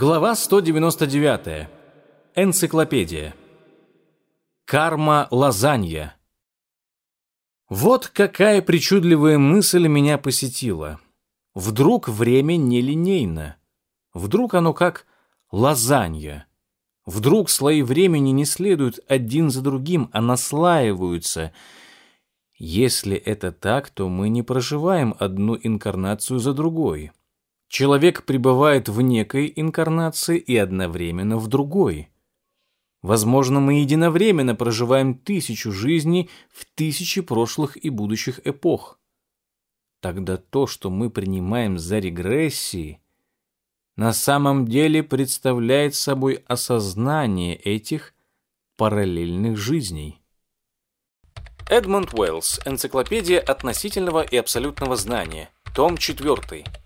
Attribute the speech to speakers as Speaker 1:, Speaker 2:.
Speaker 1: Глава 199. Энциклопедия. Карма лазанья. Вот какая причудливая мысль меня посетила. Вдруг время нелинейно. Вдруг оно как лазанья. Вдруг слои времени не следуют один за другим, а наслаиваются. Если это так, то мы не проживаем одну инкарнацию за другой. Человек пребывает в некой инкарнации и одновременно в другой. Возможно, мы единовременно проживаем тысячу жизней в тысячи прошлых и будущих эпох. Тогда то, что мы принимаем за регрессии, на самом деле представляет собой осознание этих параллельных жизней. Эдмунд Уэллс. Энциклопедия относительного и абсолютного знания. Том 4.